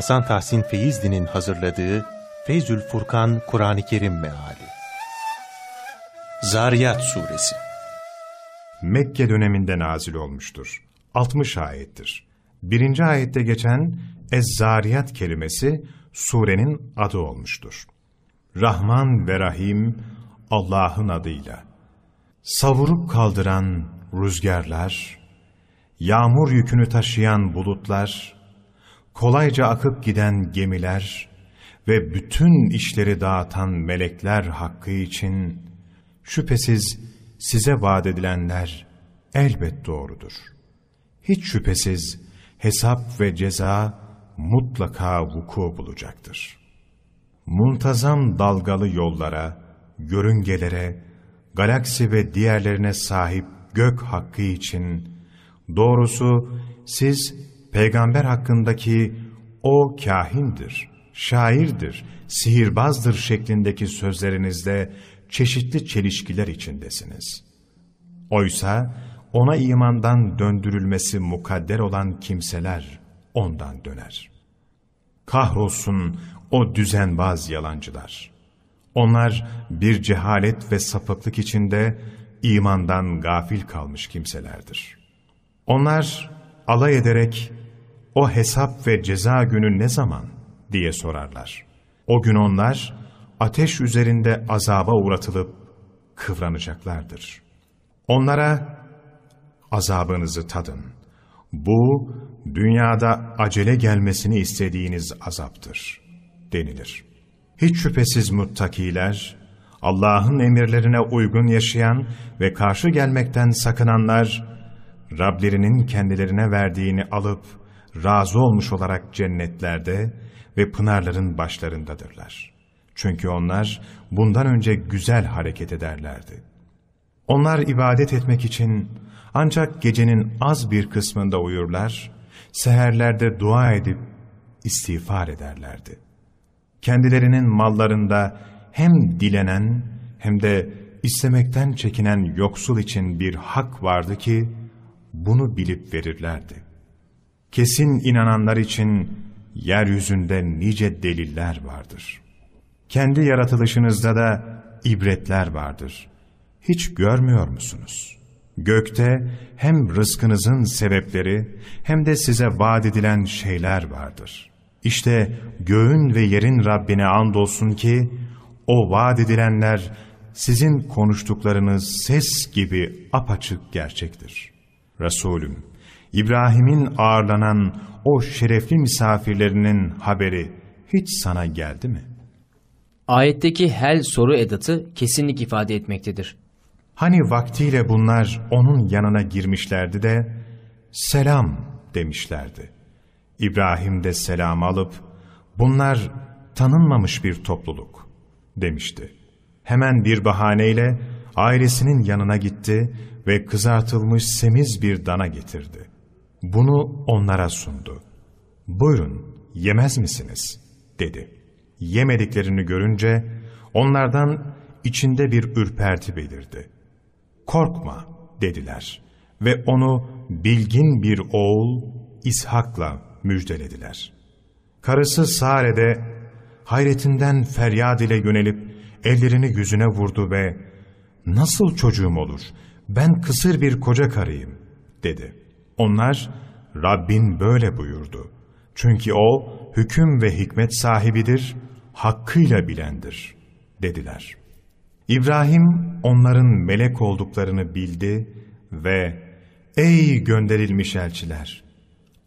Hasan Tahsin Feyzli'nin hazırladığı Feyzül Furkan Kur'an-ı Kerim Meali Zariyat Suresi Mekke döneminde nazil olmuştur. 60 ayettir. Birinci ayette geçen Ez-Zariyat kelimesi surenin adı olmuştur. Rahman ve Rahim Allah'ın adıyla. Savurup kaldıran rüzgarlar, yağmur yükünü taşıyan bulutlar, kolayca akıp giden gemiler ve bütün işleri dağıtan melekler hakkı için şüphesiz size vaat edilenler elbet doğrudur. Hiç şüphesiz hesap ve ceza mutlaka vuku bulacaktır. Muntazam dalgalı yollara, yörüngelere, galaksi ve diğerlerine sahip gök hakkı için, doğrusu siz peygamber hakkındaki o kahindir, şairdir, sihirbazdır şeklindeki sözlerinizde çeşitli çelişkiler içindesiniz. Oysa ona imandan döndürülmesi mukadder olan kimseler ondan döner. Kahrolsun o düzenbaz yalancılar. Onlar bir cehalet ve sapıklık içinde imandan gafil kalmış kimselerdir. Onlar alay ederek o hesap ve ceza günü ne zaman diye sorarlar. O gün onlar ateş üzerinde azaba uğratılıp kıvranacaklardır. Onlara azabınızı tadın. Bu dünyada acele gelmesini istediğiniz azaptır denilir. Hiç şüphesiz muttakiler, Allah'ın emirlerine uygun yaşayan ve karşı gelmekten sakınanlar, Rablerinin kendilerine verdiğini alıp razı olmuş olarak cennetlerde ve pınarların başlarındadırlar. Çünkü onlar bundan önce güzel hareket ederlerdi. Onlar ibadet etmek için ancak gecenin az bir kısmında uyurlar, seherlerde dua edip istiğfar ederlerdi. Kendilerinin mallarında hem dilenen hem de istemekten çekinen yoksul için bir hak vardı ki bunu bilip verirlerdi. Kesin inananlar için yeryüzünde nice deliller vardır. Kendi yaratılışınızda da ibretler vardır. Hiç görmüyor musunuz? Gökte hem rızkınızın sebepleri hem de size vaat edilen şeyler vardır. İşte göğün ve yerin Rabbine andolsun ki o vaat edilenler sizin konuştuklarınız ses gibi apaçık gerçektir. Resulüm, İbrahim'in ağırlanan o şerefli misafirlerinin haberi hiç sana geldi mi? Ayetteki hel soru edatı kesinlik ifade etmektedir. Hani vaktiyle bunlar onun yanına girmişlerdi de selam demişlerdi. İbrahim de selam alıp bunlar tanınmamış bir topluluk demişti. Hemen bir bahaneyle ailesinin yanına gitti ve kızartılmış semiz bir dana getirdi. Bunu onlara sundu. Buyurun yemez misiniz? dedi. Yemediklerini görünce onlardan içinde bir ürperti belirdi. Korkma dediler ve onu bilgin bir oğul İshak'la müjdelediler. Karısı Sare de hayretinden feryat ile yönelip ellerini yüzüne vurdu ve ''Nasıl çocuğum olur? Ben kısır bir koca karıyım.'' dedi. Onlar Rabbin böyle buyurdu. Çünkü O hüküm ve hikmet sahibidir, hakkıyla bilendir dediler. İbrahim onların melek olduklarını bildi ve ''Ey gönderilmiş elçiler,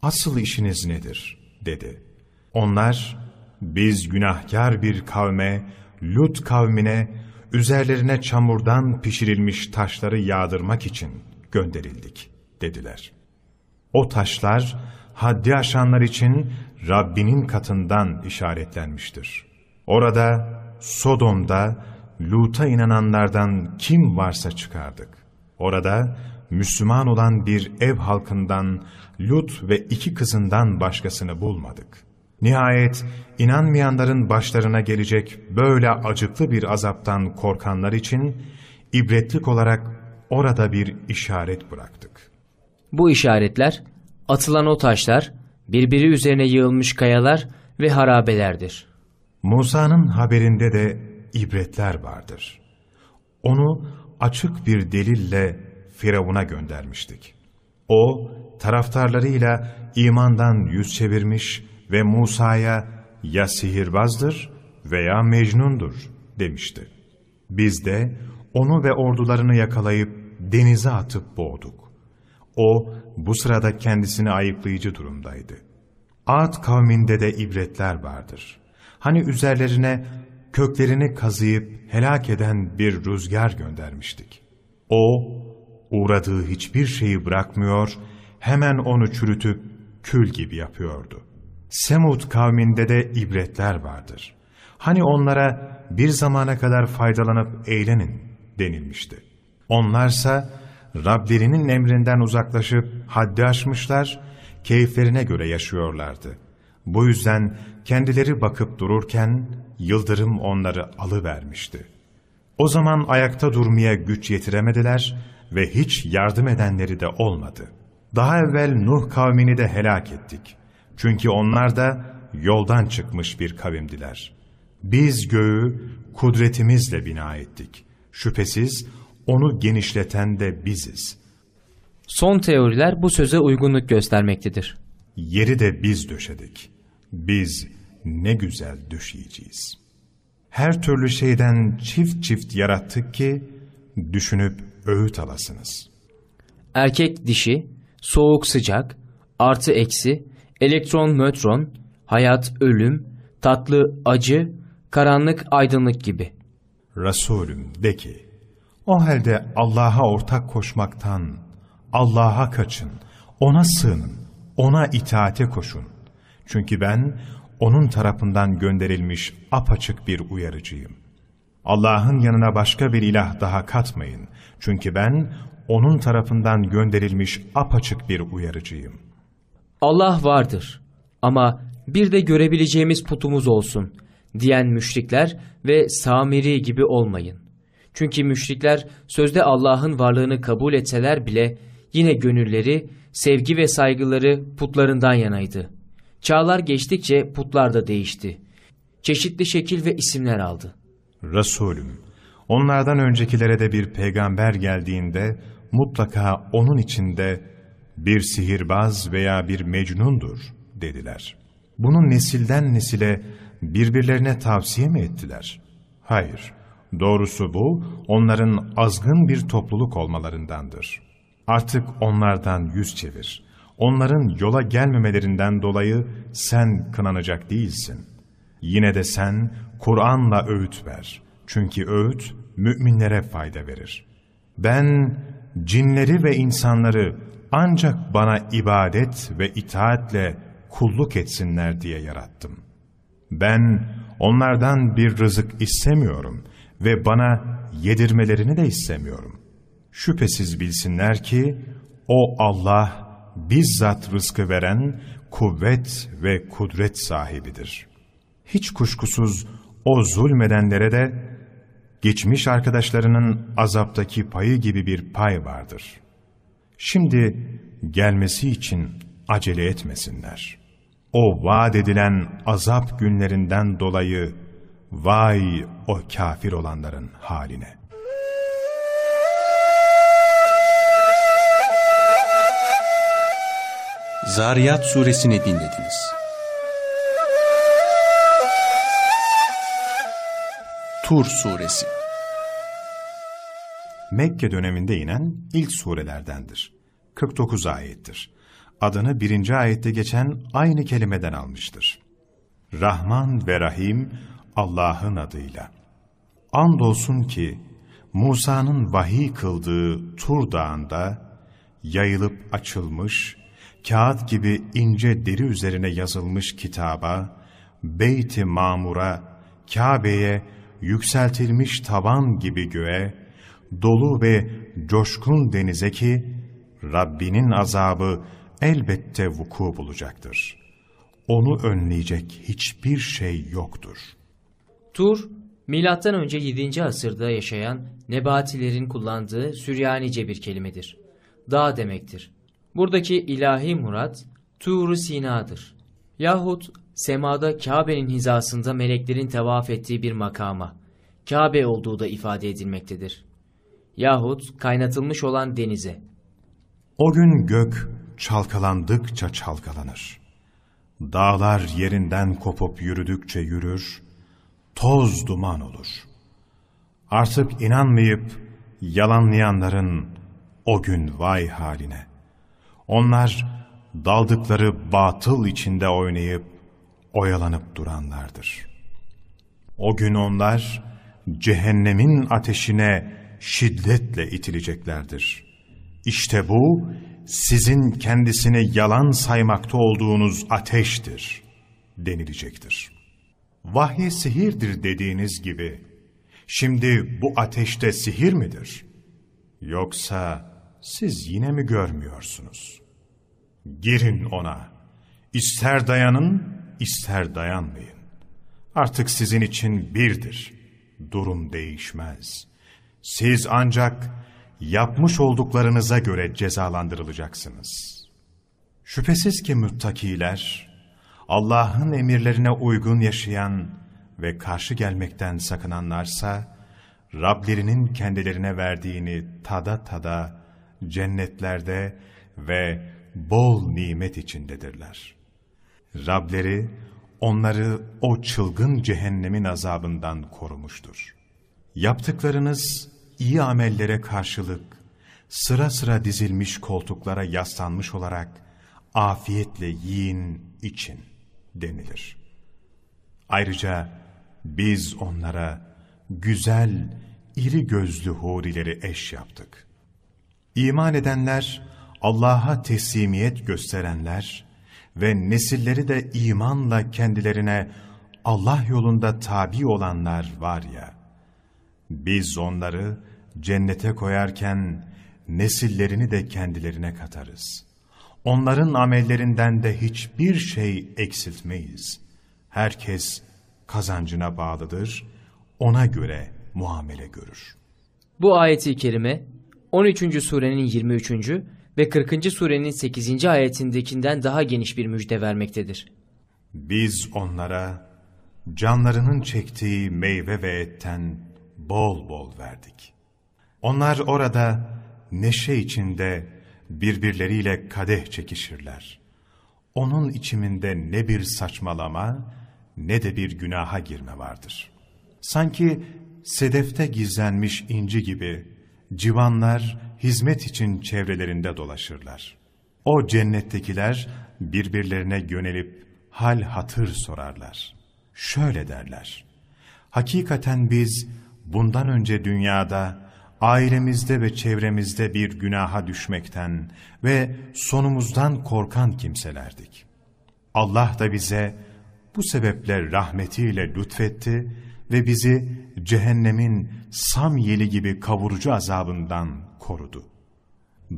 asıl işiniz nedir?'' dedi. Onlar, biz günahkar bir kavme, Lut kavmine, üzerlerine çamurdan pişirilmiş taşları yağdırmak için gönderildik, dediler. O taşlar, haddi aşanlar için Rabbinin katından işaretlenmiştir. Orada, Sodom'da, Lut'a inananlardan kim varsa çıkardık. Orada, Müslüman olan bir ev halkından Lut ve iki kızından başkasını bulmadık. Nihayet inanmayanların başlarına gelecek böyle acıklı bir azaptan korkanlar için ibretlik olarak orada bir işaret bıraktık. Bu işaretler, atılan o taşlar, birbiri üzerine yığılmış kayalar ve harabelerdir. Musa'nın haberinde de ibretler vardır. Onu açık bir delille Firavun'a göndermiştik. O, taraftarlarıyla imandan yüz çevirmiş ve Musa'ya ya sihirbazdır veya mecnundur demişti. Biz de onu ve ordularını yakalayıp denize atıp boğduk. O bu sırada kendisini ayıplayıcı durumdaydı. Ad kavminde de ibretler vardır. Hani üzerlerine köklerini kazıyıp helak eden bir rüzgar göndermiştik. O, uğradığı hiçbir şeyi bırakmıyor, hemen onu çürütüp kül gibi yapıyordu. Semud kavminde de ibretler vardır. Hani onlara bir zamana kadar faydalanıp eğlenin denilmişti. Onlarsa Rablerinin emrinden uzaklaşıp haddi aşmışlar, keyiflerine göre yaşıyorlardı. Bu yüzden kendileri bakıp dururken yıldırım onları alıvermişti. O zaman ayakta durmaya güç yetiremediler ve hiç yardım edenleri de olmadı. Daha evvel Nuh kavmini de helak ettik. Çünkü onlar da yoldan çıkmış bir kavimdiler. Biz göğü kudretimizle bina ettik. Şüphesiz onu genişleten de biziz. Son teoriler bu söze uygunluk göstermektedir. Yeri de biz döşedik. Biz ne güzel döşeyeceğiz. Her türlü şeyden çift çift yarattık ki düşünüp öğüt alasınız. Erkek dişi, soğuk sıcak, artı eksi, elektron nötron, hayat ölüm, tatlı acı, karanlık aydınlık gibi. Resulüm de ki, o halde Allah'a ortak koşmaktan, Allah'a kaçın, O'na sığının, O'na itaate koşun. Çünkü ben O'nun tarafından gönderilmiş apaçık bir uyarıcıyım. Allah'ın yanına başka bir ilah daha katmayın. Çünkü ben O'nun tarafından gönderilmiş apaçık bir uyarıcıyım. Allah vardır ama bir de görebileceğimiz putumuz olsun diyen müşrikler ve Samiri gibi olmayın. Çünkü müşrikler sözde Allah'ın varlığını kabul etseler bile yine gönülleri, sevgi ve saygıları putlarından yanaydı. Çağlar geçtikçe putlar da değişti. Çeşitli şekil ve isimler aldı. Resulüm, onlardan öncekilere de bir peygamber geldiğinde mutlaka onun içinde bir sihirbaz veya bir mecnundur dediler. Bunu nesilden nesile birbirlerine tavsiye mi ettiler? Hayır, doğrusu bu onların azgın bir topluluk olmalarındandır. Artık onlardan yüz çevir. Onların yola gelmemelerinden dolayı sen kınanacak değilsin. Yine de sen Kur'an'la öğüt ver. Çünkü öğüt müminlere fayda verir. Ben cinleri ve insanları ancak bana ibadet ve itaatle kulluk etsinler diye yarattım. Ben onlardan bir rızık istemiyorum ve bana yedirmelerini de istemiyorum. Şüphesiz bilsinler ki o Allah bizzat rızkı veren kuvvet ve kudret sahibidir. Hiç kuşkusuz o zulmedenlere de geçmiş arkadaşlarının azaptaki payı gibi bir pay vardır. Şimdi gelmesi için acele etmesinler. O vaat edilen azap günlerinden dolayı vay o kafir olanların haline. Zariyat suresini dinlediniz. Tur suresi Mekke döneminde inen ilk surelerdendir. 49 ayettir. Adını birinci ayette geçen aynı kelimeden almıştır. Rahman ve Rahim Allah'ın adıyla. Andolsun ki Musa'nın vahiy kıldığı Tur Dağı'nda yayılıp açılmış, kağıt gibi ince deri üzerine yazılmış kitaba, Beyt-i Mamur'a, Kabe'ye, yükseltilmiş taban gibi göğe, dolu ve coşkun denize ki, Rabbinin azabı elbette vuku bulacaktır. Onu önleyecek hiçbir şey yoktur. Tur, önce 7. asırda yaşayan Nebatilerin kullandığı Süryanice bir kelimedir. Dağ demektir. Buradaki ilahi murat Tur-u Sina'dır. Yahut semada Kabe'nin hizasında meleklerin tevaf ettiği bir makama, Kabe olduğu da ifade edilmektedir. Yahut kaynatılmış olan denize. O gün gök çalkalandıkça çalkalanır. Dağlar yerinden kopup yürüdükçe yürür, toz duman olur. Artık inanmayıp yalanlayanların o gün vay haline. Onlar daldıkları batıl içinde oynayıp oyalanıp duranlardır. O gün onlar cehennemin ateşine şiddetle itileceklerdir. İşte bu sizin kendisini yalan saymakta olduğunuz ateştir denilecektir. Vahiy sihirdir dediğiniz gibi, şimdi bu ateşte sihir midir? Yoksa siz yine mi görmüyorsunuz? Girin ona, ister dayanın, ister dayanmayın. Artık sizin için birdir, durum değişmez. Siz ancak yapmış olduklarınıza göre cezalandırılacaksınız. Şüphesiz ki müttakiler, Allah'ın emirlerine uygun yaşayan ve karşı gelmekten sakınanlarsa, Rablerinin kendilerine verdiğini tada tada cennetlerde ve bol nimet içindedirler. Rableri onları o çılgın cehennemin azabından korumuştur. Yaptıklarınız iyi amellere karşılık sıra sıra dizilmiş koltuklara yaslanmış olarak afiyetle yiyin için denilir. Ayrıca biz onlara güzel, iri gözlü hurileri eş yaptık. İman edenler, Allah'a teslimiyet gösterenler ve nesilleri de imanla kendilerine Allah yolunda tabi olanlar var ya, biz onları cennete koyarken nesillerini de kendilerine katarız. Onların amellerinden de hiçbir şey eksiltmeyiz. Herkes kazancına bağlıdır, ona göre muamele görür. Bu ayeti kerime 13. surenin 23. ve 40. surenin 8. ayetindekinden daha geniş bir müjde vermektedir. Biz onlara canlarının çektiği meyve ve etten bol bol verdik. Onlar orada neşe içinde birbirleriyle kadeh çekişirler. Onun içiminde ne bir saçmalama ne de bir günaha girme vardır. Sanki sedefte gizlenmiş inci gibi civanlar hizmet için çevrelerinde dolaşırlar. O cennettekiler birbirlerine yönelip hal hatır sorarlar. Şöyle derler. Hakikaten biz bundan önce dünyada ailemizde ve çevremizde bir günaha düşmekten ve sonumuzdan korkan kimselerdik. Allah da bize bu sebeple rahmetiyle lütfetti ve bizi cehennemin sam yeli gibi kavurucu azabından korudu.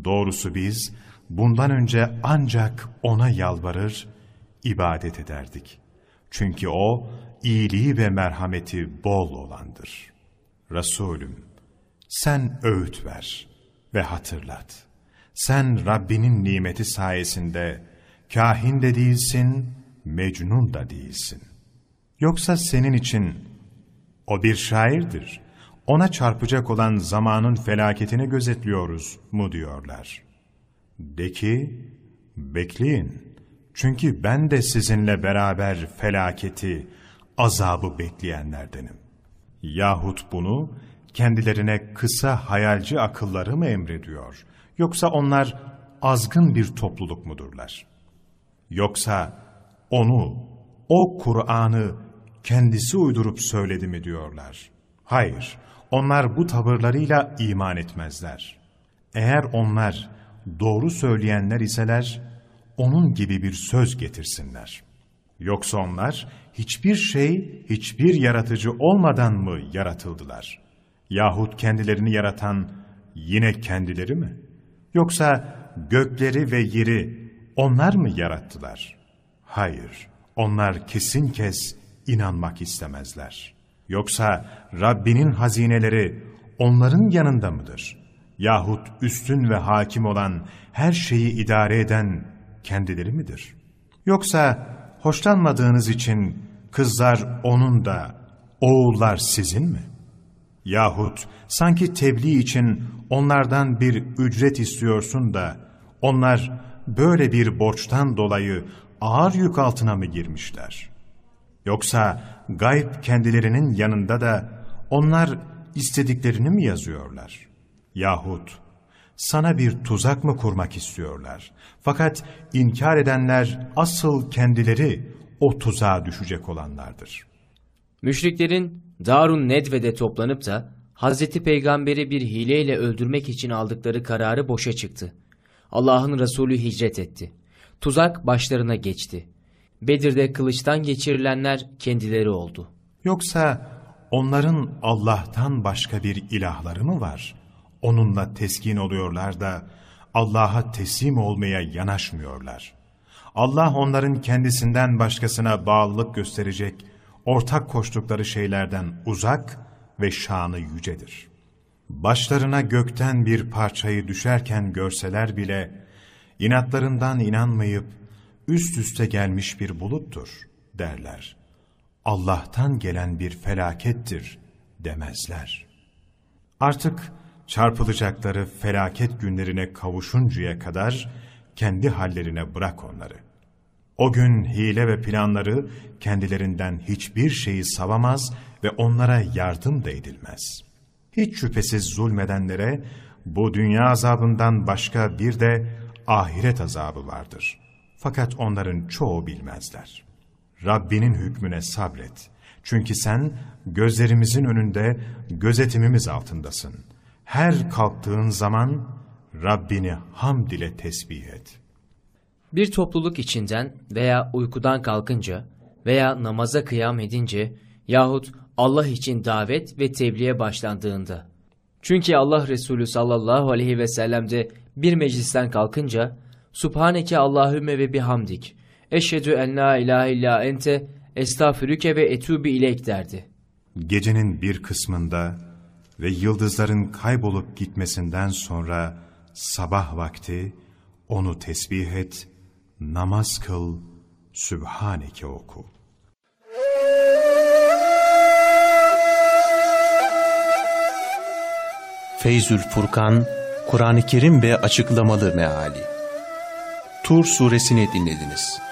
Doğrusu biz bundan önce ancak O'na yalvarır, ibadet ederdik. Çünkü O iyiliği ve merhameti bol olandır. Resulüm, sen öğüt ver ve hatırlat. Sen Rabbinin nimeti sayesinde kahin de değilsin, mecnun da değilsin. Yoksa senin için o bir şairdir. Ona çarpacak olan zamanın felaketini gözetliyoruz mu diyorlar. De ki, bekleyin. Çünkü ben de sizinle beraber felaketi, azabı bekleyenlerdenim. Yahut bunu kendilerine kısa hayalci akılları mı emrediyor? Yoksa onlar azgın bir topluluk mudurlar? Yoksa onu, o Kur'an'ı kendisi uydurup söyledi mi diyorlar. Hayır, onlar bu tavırlarıyla iman etmezler. Eğer onlar doğru söyleyenler iseler, onun gibi bir söz getirsinler. Yoksa onlar hiçbir şey, hiçbir yaratıcı olmadan mı yaratıldılar? Yahut kendilerini yaratan yine kendileri mi? Yoksa gökleri ve yeri onlar mı yarattılar? Hayır, onlar kesin kes inanmak istemezler. Yoksa Rabbinin hazineleri onların yanında mıdır? Yahut üstün ve hakim olan her şeyi idare eden kendileri midir? Yoksa hoşlanmadığınız için kızlar onun da, oğullar sizin mi? Yahut sanki tebliğ için onlardan bir ücret istiyorsun da, onlar böyle bir borçtan dolayı ağır yük altına mı girmişler? Yoksa gayb kendilerinin yanında da onlar istediklerini mi yazıyorlar? Yahut sana bir tuzak mı kurmak istiyorlar? Fakat inkar edenler asıl kendileri o tuzağa düşecek olanlardır. Müşriklerin Darun Nedve'de toplanıp da Hazreti Peygamber'i bir hileyle öldürmek için aldıkları kararı boşa çıktı. Allah'ın Resulü hicret etti. Tuzak başlarına geçti. Bedir'de kılıçtan geçirilenler kendileri oldu. Yoksa onların Allah'tan başka bir ilahları mı var? Onunla teskin oluyorlar da Allah'a teslim olmaya yanaşmıyorlar. Allah onların kendisinden başkasına bağlılık gösterecek, ortak koştukları şeylerden uzak ve şanı yücedir. Başlarına gökten bir parçayı düşerken görseler bile, inatlarından inanmayıp, üst üste gelmiş bir buluttur derler. Allah'tan gelen bir felakettir demezler. Artık çarpılacakları felaket günlerine kavuşuncaya kadar kendi hallerine bırak onları. O gün hile ve planları kendilerinden hiçbir şeyi savamaz ve onlara yardım da edilmez. Hiç şüphesiz zulmedenlere bu dünya azabından başka bir de ahiret azabı vardır. Fakat onların çoğu bilmezler. Rabbinin hükmüne sabret. Çünkü sen gözlerimizin önünde gözetimimiz altındasın. Her kalktığın zaman Rabbini hamd ile tesbih et. Bir topluluk içinden veya uykudan kalkınca veya namaza kıyam edince yahut Allah için davet ve tebliğe başlandığında. Çünkü Allah Resulü sallallahu aleyhi ve sellem de bir meclisten kalkınca Subhaneke Allahümme ve bihamdik. Eşhedü en la ilahe illa ente estağfirüke ve etûbü ileyk derdi. Gecenin bir kısmında ve yıldızların kaybolup gitmesinden sonra sabah vakti onu tesbih et, namaz kıl, Sübhaneke oku. Feyzül Furkan, Kur'an-ı Kerim ve Açıklamalı Meali Tur suresini dinlediniz.